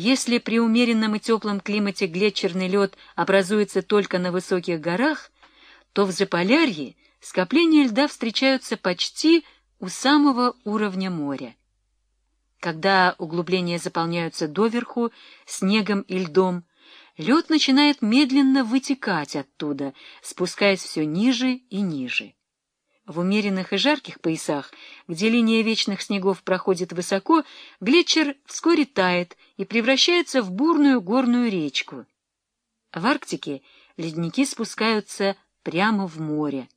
Если при умеренном и теплом климате глетчерный лед образуется только на высоких горах, то в Заполярье скопления льда встречаются почти у самого уровня моря. Когда углубления заполняются доверху снегом и льдом, лед начинает медленно вытекать оттуда, спускаясь все ниже и ниже. В умеренных и жарких поясах, где линия вечных снегов проходит высоко, глетчер вскоре тает и превращается в бурную горную речку. В Арктике ледники спускаются прямо в море.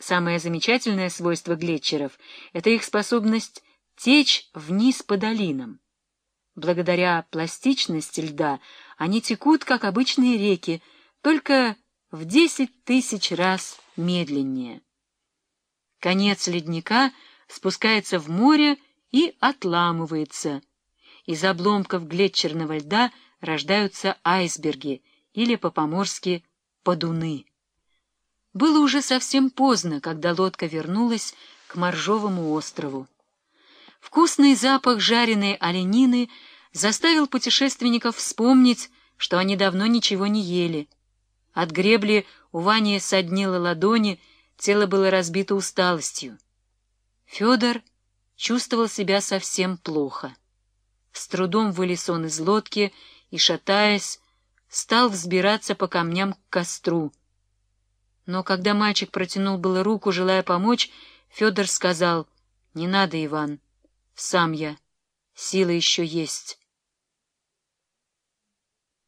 Самое замечательное свойство глетчеров — это их способность течь вниз по долинам. Благодаря пластичности льда они текут, как обычные реки, только в десять тысяч раз медленнее. Конец ледника спускается в море и отламывается. Из обломков глетчерного льда рождаются айсберги или по-поморски подуны. Было уже совсем поздно, когда лодка вернулась к Моржовому острову. Вкусный запах жареной оленины заставил путешественников вспомнить, что они давно ничего не ели. От гребли у Вани соднило ладони, тело было разбито усталостью. Федор чувствовал себя совсем плохо. С трудом вылез он из лодки и, шатаясь, стал взбираться по камням к костру. Но когда мальчик протянул было руку, желая помочь, Федор сказал, «Не надо, Иван, сам я, сила еще есть».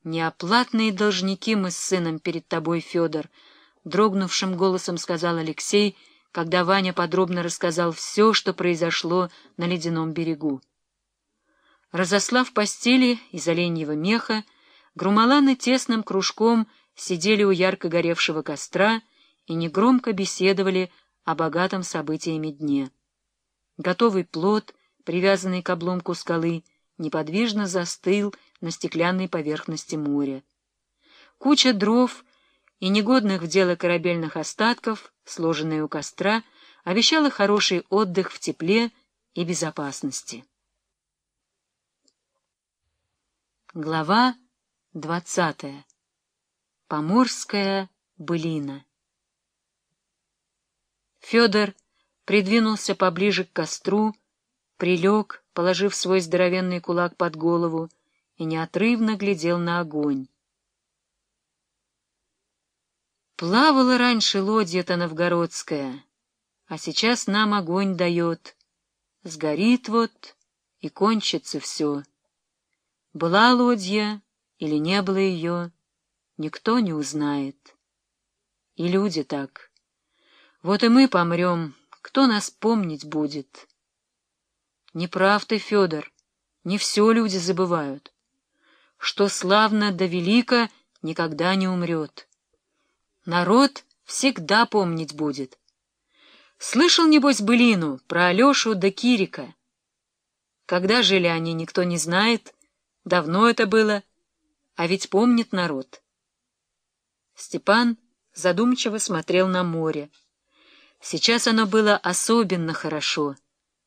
«Неоплатные должники мы с сыном перед тобой, Федор», — дрогнувшим голосом сказал Алексей, когда Ваня подробно рассказал все, что произошло на ледяном берегу. Разослав постели из оленьего меха, грумаланы тесным кружком сидели у ярко горевшего костра и негромко беседовали о богатом событиями дне. Готовый плод, привязанный к обломку скалы, неподвижно застыл на стеклянной поверхности моря. Куча дров и негодных в дело корабельных остатков, сложенные у костра, обещала хороший отдых в тепле и безопасности. Глава двадцатая. Поморская былина. Федор придвинулся поближе к костру, прилег, положив свой здоровенный кулак под голову, и неотрывно глядел на огонь. Плавала раньше лодья-то новгородская, а сейчас нам огонь дает. Сгорит вот, и кончится все. Была лодья или не было ее, никто не узнает. И люди так. Вот и мы помрем, кто нас помнить будет? Не прав ты, Федор, не все люди забывают что славно да велико никогда не умрет. Народ всегда помнить будет. Слышал, небось, былину про Алешу да Кирика? Когда жили они, никто не знает, давно это было, а ведь помнит народ. Степан задумчиво смотрел на море. Сейчас оно было особенно хорошо,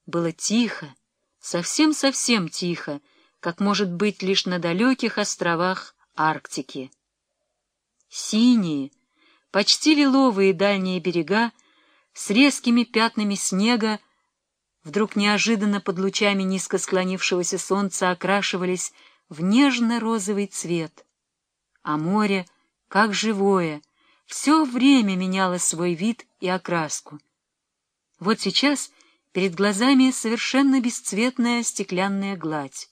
было тихо, совсем-совсем тихо, как может быть лишь на далеких островах Арктики. Синие, почти лиловые дальние берега с резкими пятнами снега вдруг неожиданно под лучами низко склонившегося солнца окрашивались в нежно-розовый цвет, а море, как живое, все время меняло свой вид и окраску. Вот сейчас перед глазами совершенно бесцветная стеклянная гладь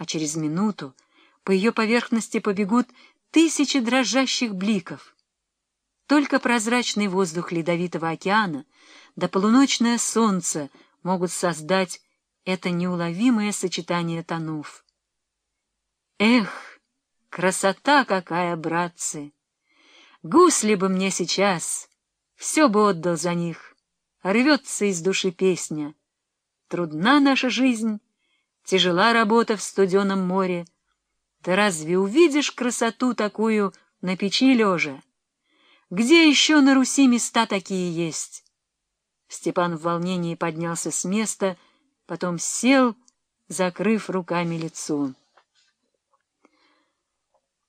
а через минуту по ее поверхности побегут тысячи дрожащих бликов. Только прозрачный воздух ледовитого океана да полуночное солнце могут создать это неуловимое сочетание тонов. Эх, красота какая, братцы! Гусли бы мне сейчас, все бы отдал за них, рвется из души песня. Трудна наша жизнь, тяжела работа в студеном море. Ты разве увидишь красоту такую на печи лежа? Где еще на Руси места такие есть? Степан в волнении поднялся с места, потом сел, закрыв руками лицо.